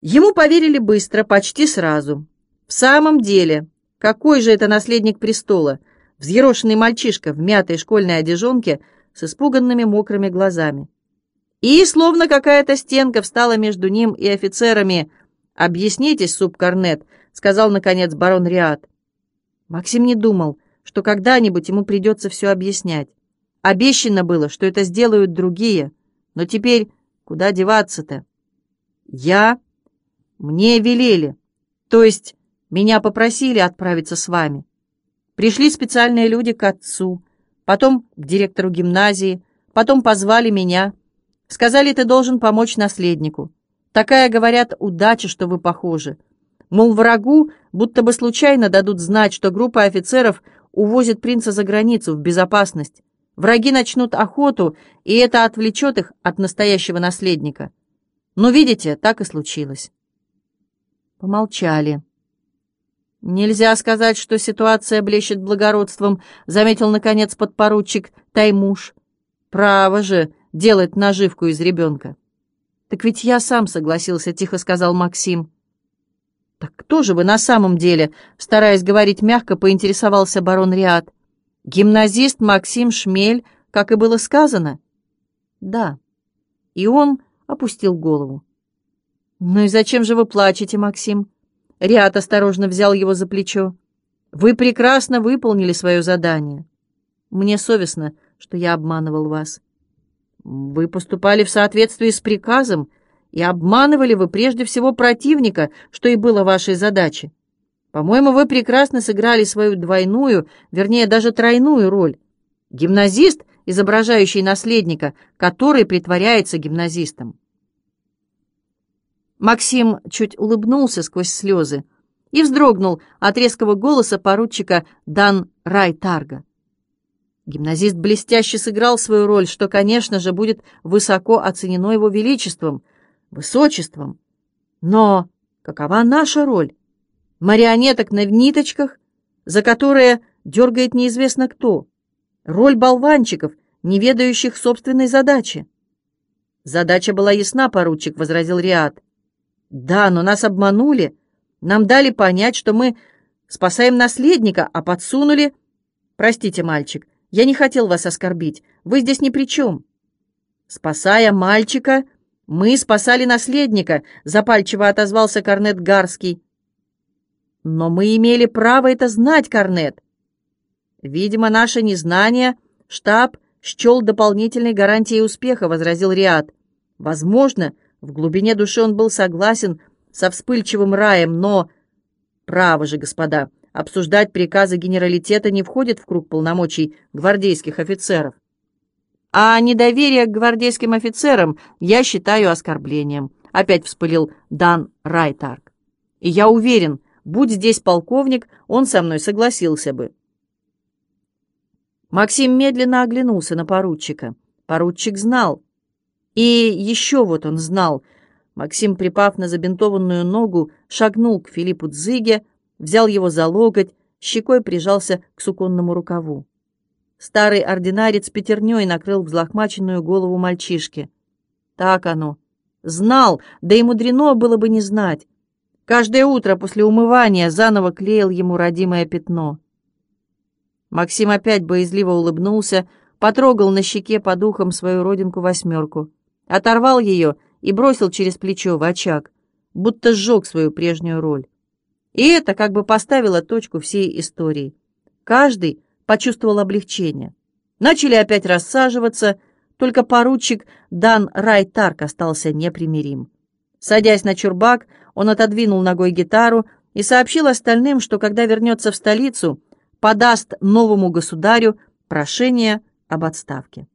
Ему поверили быстро, почти сразу. В самом деле, какой же это наследник престола? Взъерошенный мальчишка в мятой школьной одежонке с испуганными мокрыми глазами. И, словно какая-то стенка встала между ним и офицерами. «Объяснитесь, субкорнет», — сказал, наконец, барон Риад. Максим не думал, что когда-нибудь ему придется все объяснять. Обещано было, что это сделают другие. Но теперь куда деваться-то? Я... Мне велели. То есть меня попросили отправиться с вами. Пришли специальные люди к отцу, потом к директору гимназии, потом позвали меня. Сказали, ты должен помочь наследнику. Такая, говорят, удача, что вы похожи. Мол, врагу будто бы случайно дадут знать, что группа офицеров увозит принца за границу в безопасность. Враги начнут охоту, и это отвлечет их от настоящего наследника. Но, видите, так и случилось. Помолчали. «Нельзя сказать, что ситуация блещет благородством», — заметил, наконец, подпоручик Таймуш. «Право же делать наживку из ребенка». «Так ведь я сам согласился», — тихо сказал Максим. «Так кто же вы на самом деле?» — стараясь говорить мягко, поинтересовался барон Риад. Гимназист Максим Шмель, как и было сказано? Да. И он опустил голову. «Ну и зачем же вы плачете, Максим?» Риат осторожно взял его за плечо. «Вы прекрасно выполнили свое задание. Мне совестно, что я обманывал вас. Вы поступали в соответствии с приказом, и обманывали вы прежде всего противника, что и было вашей задачей. По-моему, вы прекрасно сыграли свою двойную, вернее, даже тройную роль. Гимназист, изображающий наследника, который притворяется гимназистом. Максим чуть улыбнулся сквозь слезы и вздрогнул от резкого голоса поручика Дан Райтарга. Гимназист блестяще сыграл свою роль, что, конечно же, будет высоко оценено его величеством, высочеством. Но какова наша роль? марионеток на ниточках, за которые дергает неизвестно кто, роль болванчиков, не ведающих собственной задачи. «Задача была ясна, поручик», — возразил Риад. «Да, но нас обманули. Нам дали понять, что мы спасаем наследника, а подсунули...» «Простите, мальчик, я не хотел вас оскорбить. Вы здесь ни при чем». «Спасая мальчика, мы спасали наследника», — запальчиво отозвался Корнет Гарский. Но мы имели право это знать, Корнет. Видимо, наше незнание штаб счел дополнительной гарантией успеха, возразил Риад. Возможно, в глубине души он был согласен со вспыльчивым раем, но... Право же, господа, обсуждать приказы генералитета не входит в круг полномочий гвардейских офицеров. А недоверие к гвардейским офицерам я считаю оскорблением, опять вспылил Дан Райтарк. И я уверен, Будь здесь полковник, он со мной согласился бы. Максим медленно оглянулся на поручика. Поручик знал. И еще вот он знал. Максим, припав на забинтованную ногу, шагнул к Филиппу Дзыге, взял его за локоть, щекой прижался к суконному рукаву. Старый ординарец пятерней накрыл взлохмаченную голову мальчишки. Так оно. Знал, да и мудрено было бы не знать. Каждое утро после умывания заново клеил ему родимое пятно. Максим опять боязливо улыбнулся, потрогал на щеке по духам свою родинку-восьмерку, оторвал ее и бросил через плечо в очаг, будто сжег свою прежнюю роль. И это как бы поставило точку всей истории. Каждый почувствовал облегчение. Начали опять рассаживаться, только поручик Дан Райтарк остался непримирим. Садясь на чурбак, он отодвинул ногой гитару и сообщил остальным, что когда вернется в столицу, подаст новому государю прошение об отставке.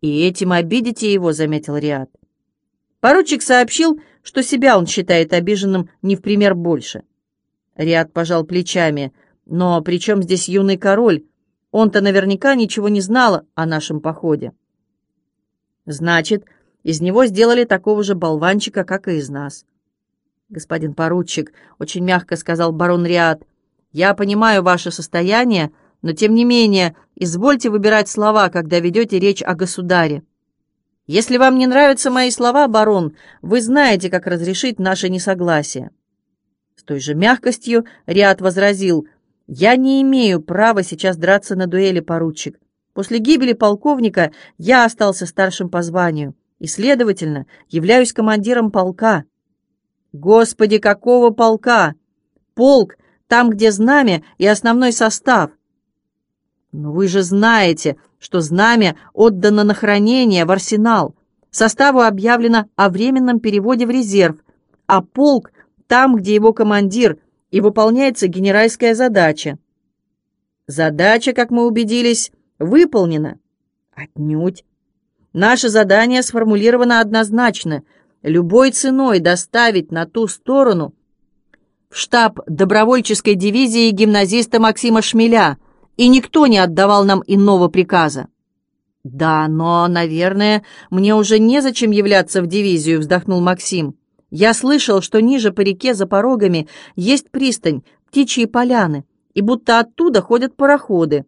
«И этим обидите его», — заметил Риад. Поручик сообщил, что себя он считает обиженным не в пример больше. Риад пожал плечами. «Но при чем здесь юный король? Он-то наверняка ничего не знал о нашем походе». «Значит, из него сделали такого же болванчика, как и из нас». «Господин поручик», — очень мягко сказал барон Риад, — «я понимаю ваше состояние, но, тем не менее, извольте выбирать слова, когда ведете речь о государе». Если вам не нравятся мои слова, барон, вы знаете, как разрешить наше несогласие». С той же мягкостью Риад возразил, «Я не имею права сейчас драться на дуэли, поручик. После гибели полковника я остался старшим по званию и, следовательно, являюсь командиром полка». «Господи, какого полка? Полк, там, где знамя и основной состав. Но вы же знаете, что знамя отдано на хранение в арсенал. Составу объявлено о временном переводе в резерв, а полк там, где его командир, и выполняется генеральская задача. Задача, как мы убедились, выполнена. Отнюдь. Наше задание сформулировано однозначно — любой ценой доставить на ту сторону в штаб добровольческой дивизии гимназиста Максима Шмеля, и никто не отдавал нам иного приказа. «Да, но, наверное, мне уже незачем являться в дивизию», — вздохнул Максим. «Я слышал, что ниже по реке за порогами есть пристань, птичьи поляны, и будто оттуда ходят пароходы».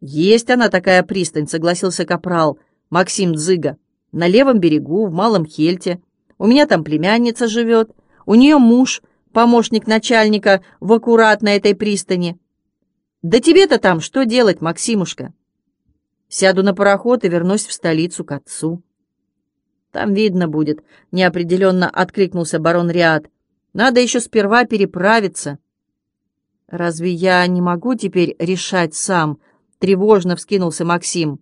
«Есть она такая пристань», — согласился капрал Максим Дзыга. «На левом берегу, в Малом Хельте. У меня там племянница живет, у нее муж, помощник начальника в аккуратной этой пристани. Да тебе-то там что делать, Максимушка? Сяду на пароход и вернусь в столицу к отцу. Там видно будет, неопределенно откликнулся барон Риад. Надо еще сперва переправиться. Разве я не могу теперь решать сам? Тревожно вскинулся Максим.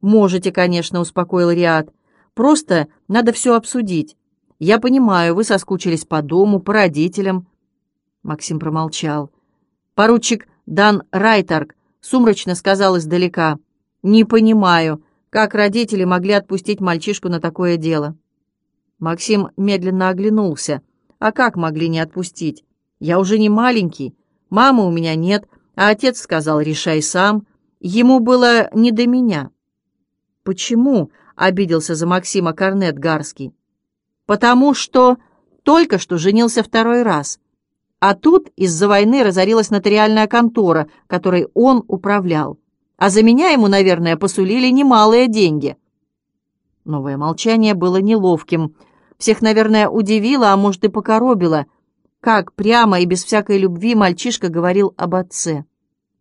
Можете, конечно, успокоил Риад. Просто надо все обсудить. Я понимаю, вы соскучились по дому, по родителям. Максим промолчал. Поручик Дан Райтарк сумрачно сказал издалека. «Не понимаю, как родители могли отпустить мальчишку на такое дело». Максим медленно оглянулся. «А как могли не отпустить? Я уже не маленький, мамы у меня нет, а отец сказал, решай сам. Ему было не до меня». «Почему?» — обиделся за Максима Корнет Гарский потому что только что женился второй раз. А тут из-за войны разорилась нотариальная контора, которой он управлял. А за меня ему, наверное, посулили немалые деньги. Новое молчание было неловким. Всех, наверное, удивило, а может и покоробило, как прямо и без всякой любви мальчишка говорил об отце.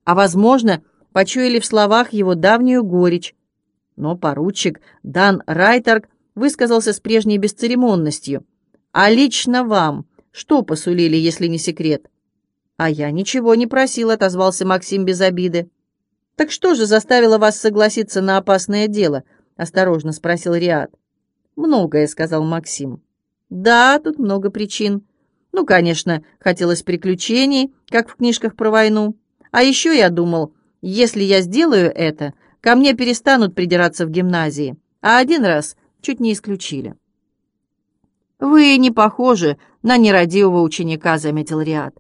А, возможно, почуяли в словах его давнюю горечь. Но поручик Дан Райтерг высказался с прежней бесцеремонностью. «А лично вам что посулили, если не секрет?» «А я ничего не просил», — отозвался Максим без обиды. «Так что же заставило вас согласиться на опасное дело?» — осторожно спросил Риад. «Многое», — сказал Максим. «Да, тут много причин. Ну, конечно, хотелось приключений, как в книжках про войну. А еще я думал, если я сделаю это, ко мне перестанут придираться в гимназии. А один раз чуть не исключили. «Вы не похожи на нерадивого ученика», — заметил Риад.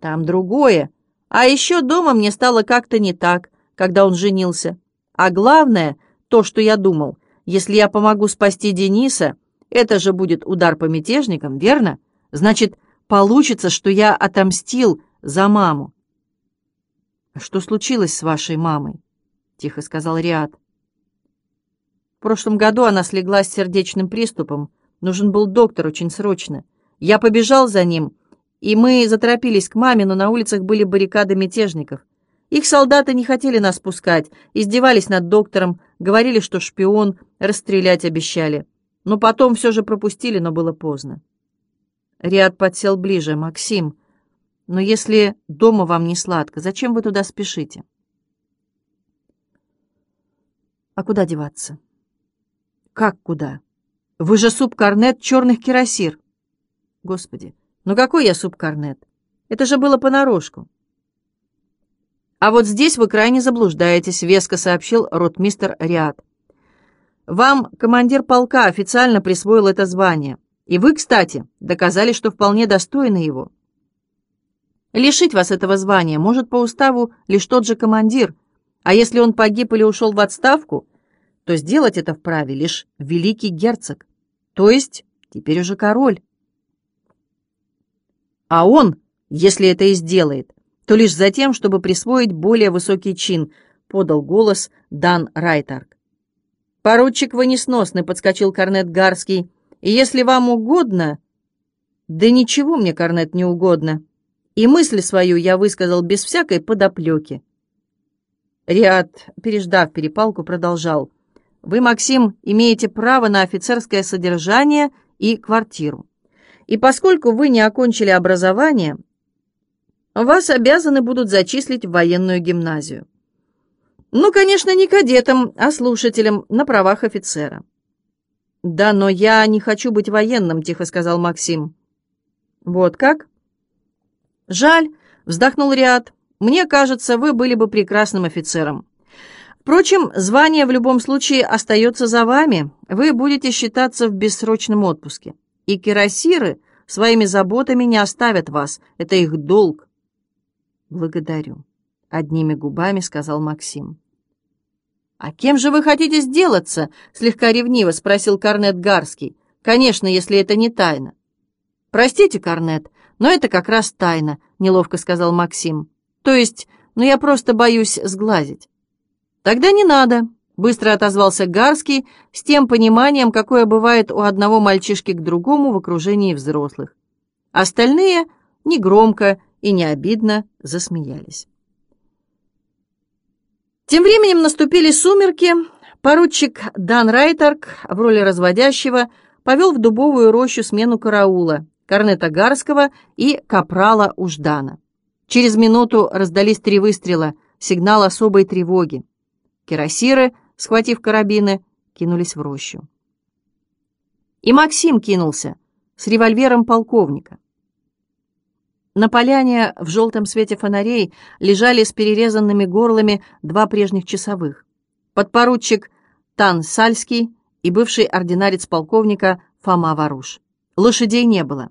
«Там другое. А еще дома мне стало как-то не так, когда он женился. А главное, то, что я думал, если я помогу спасти Дениса, это же будет удар по мятежникам, верно? Значит, получится, что я отомстил за маму». «А «Что случилось с вашей мамой?» — тихо сказал Риад. В прошлом году она слегла с сердечным приступом. Нужен был доктор очень срочно. Я побежал за ним, и мы заторопились к маме, но на улицах были баррикады мятежников. Их солдаты не хотели нас пускать, издевались над доктором, говорили, что шпион, расстрелять обещали. Но потом все же пропустили, но было поздно. Риад подсел ближе. «Максим, но если дома вам не сладко, зачем вы туда спешите?» «А куда деваться?» «Как куда? Вы же субкорнет черных кирасир!» «Господи, ну какой я субкорнет? Это же было понарошку!» «А вот здесь вы крайне заблуждаетесь», — веско сообщил ротмистер Риад. «Вам командир полка официально присвоил это звание, и вы, кстати, доказали, что вполне достойны его. Лишить вас этого звания может по уставу лишь тот же командир, а если он погиб или ушел в отставку, то сделать это вправе лишь великий герцог, то есть теперь уже король. А он, если это и сделает, то лишь за тем, чтобы присвоить более высокий чин, подал голос Дан Райтарк. «Поручик вы несносный», — подскочил корнет Гарский. «И если вам угодно...» «Да ничего мне, корнет, не угодно. И мысль свою я высказал без всякой подоплеки». Риад, переждав перепалку, продолжал. «Вы, Максим, имеете право на офицерское содержание и квартиру. И поскольку вы не окончили образование, вас обязаны будут зачислить в военную гимназию. Ну, конечно, не кадетом, а слушателем на правах офицера. «Да, но я не хочу быть военным», — тихо сказал Максим. «Вот как?» «Жаль», — вздохнул Риад. «Мне кажется, вы были бы прекрасным офицером. Впрочем, звание в любом случае остается за вами. Вы будете считаться в бессрочном отпуске. И кирасиры своими заботами не оставят вас. Это их долг». «Благодарю», — одними губами сказал Максим. «А кем же вы хотите сделаться?» — слегка ревниво спросил Корнет Гарский. «Конечно, если это не тайна». «Простите, Корнет, но это как раз тайна», — неловко сказал Максим. «То есть, ну я просто боюсь сглазить». «Тогда не надо», — быстро отозвался Гарский с тем пониманием, какое бывает у одного мальчишки к другому в окружении взрослых. Остальные негромко и не обидно засмеялись. Тем временем наступили сумерки. Поручик Дан Райтерк в роли разводящего повел в дубовую рощу смену караула, корнета Гарского и капрала Уждана. Через минуту раздались три выстрела, сигнал особой тревоги. Кирасиры, схватив карабины, кинулись в рощу. И Максим кинулся с револьвером полковника. На поляне в желтом свете фонарей лежали с перерезанными горлами два прежних часовых. Подпоручик Тан Сальский и бывший ординарец полковника Фома Варуш. Лошадей не было.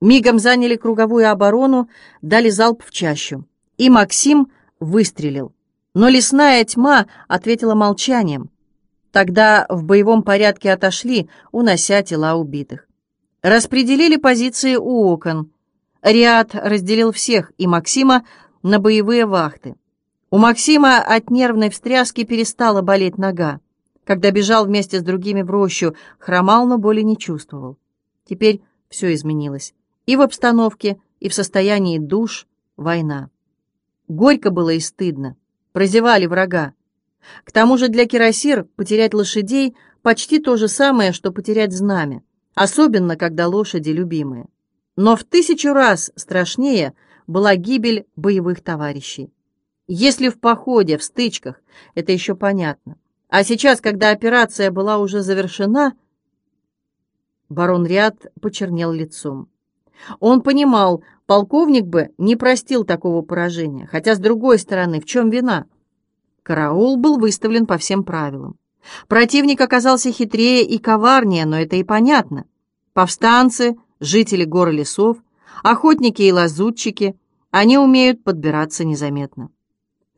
Мигом заняли круговую оборону, дали залп в чащу. И Максим выстрелил. Но лесная тьма ответила молчанием. Тогда в боевом порядке отошли, унося тела убитых. Распределили позиции у окон. Риад разделил всех и Максима на боевые вахты. У Максима от нервной встряски перестала болеть нога. Когда бежал вместе с другими в рощу, хромал, но боли не чувствовал. Теперь все изменилось. И в обстановке, и в состоянии душ война. Горько было и стыдно. Прозевали врага. К тому же для кирасир потерять лошадей почти то же самое, что потерять знамя, особенно когда лошади любимые. Но в тысячу раз страшнее была гибель боевых товарищей. Если в походе, в стычках, это еще понятно. А сейчас, когда операция была уже завершена, барон Риад почернел лицом. Он понимал, полковник бы не простил такого поражения, хотя, с другой стороны, в чем вина? Караул был выставлен по всем правилам. Противник оказался хитрее и коварнее, но это и понятно. Повстанцы жители гор и лесов, охотники и лазутчики, они умеют подбираться незаметно.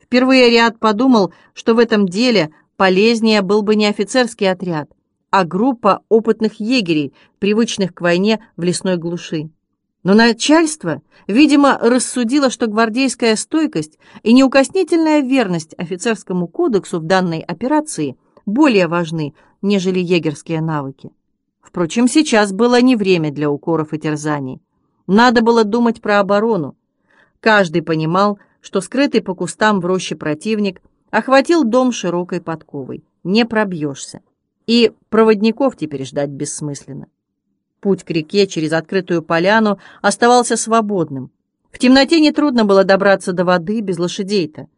Впервые Риад подумал, что в этом деле полезнее был бы не офицерский отряд, а группа опытных егерей, привычных к войне в лесной глуши. Но начальство, видимо, рассудило, что гвардейская стойкость и неукоснительная верность офицерскому кодексу в данной операции более важны, нежели егерские навыки. Впрочем, сейчас было не время для укоров и терзаний. Надо было думать про оборону. Каждый понимал, что скрытый по кустам в роще противник охватил дом широкой подковой. Не пробьешься. И проводников теперь ждать бессмысленно. Путь к реке через открытую поляну оставался свободным. В темноте нетрудно было добраться до воды без лошадей-то.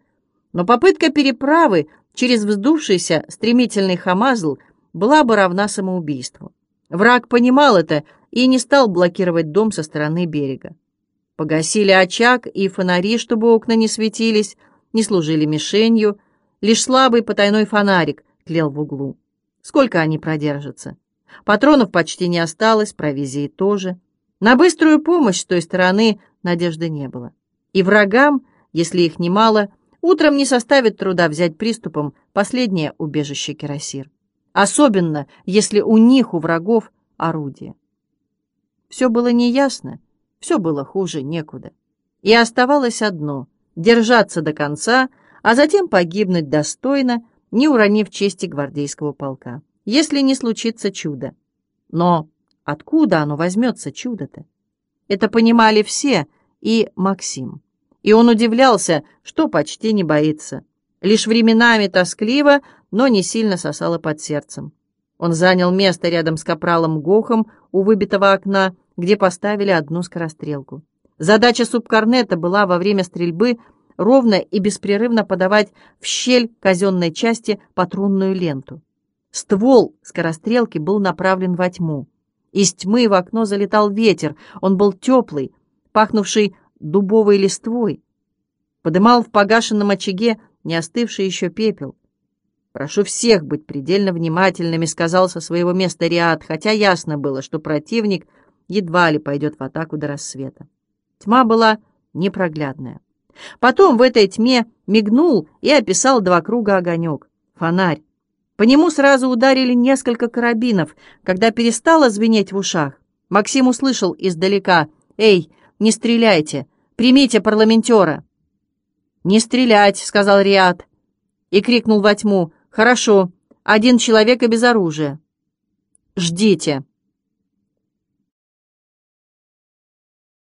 Но попытка переправы через вздувшийся стремительный хамазл была бы равна самоубийству. Враг понимал это и не стал блокировать дом со стороны берега. Погасили очаг и фонари, чтобы окна не светились, не служили мишенью, лишь слабый потайной фонарик тлел в углу. Сколько они продержатся? Патронов почти не осталось, провизии тоже. На быструю помощь с той стороны надежды не было. И врагам, если их немало, утром не составит труда взять приступом последнее убежище Кирасир особенно если у них, у врагов, орудие. Все было неясно, все было хуже некуда. И оставалось одно — держаться до конца, а затем погибнуть достойно не уронив чести гвардейского полка, если не случится чудо. Но откуда оно возьмется, чудо-то? Это понимали все, и Максим. И он удивлялся, что почти не боится. Лишь временами тоскливо, но не сильно сосало под сердцем. Он занял место рядом с капралом Гохом у выбитого окна, где поставили одну скорострелку. Задача субкорнета была во время стрельбы ровно и беспрерывно подавать в щель казенной части патронную ленту. Ствол скорострелки был направлен во тьму. Из тьмы в окно залетал ветер. Он был теплый, пахнувший дубовой листвой. Подымал в погашенном очаге не остывший еще пепел. «Прошу всех быть предельно внимательными», — сказал со своего места Риад, хотя ясно было, что противник едва ли пойдет в атаку до рассвета. Тьма была непроглядная. Потом в этой тьме мигнул и описал два круга огонек. Фонарь. По нему сразу ударили несколько карабинов. Когда перестало звенеть в ушах, Максим услышал издалека «Эй, не стреляйте! Примите парламентера!» «Не стрелять!» — сказал Риад. И крикнул во тьму «Хорошо, один человек и без оружия». «Ждите!»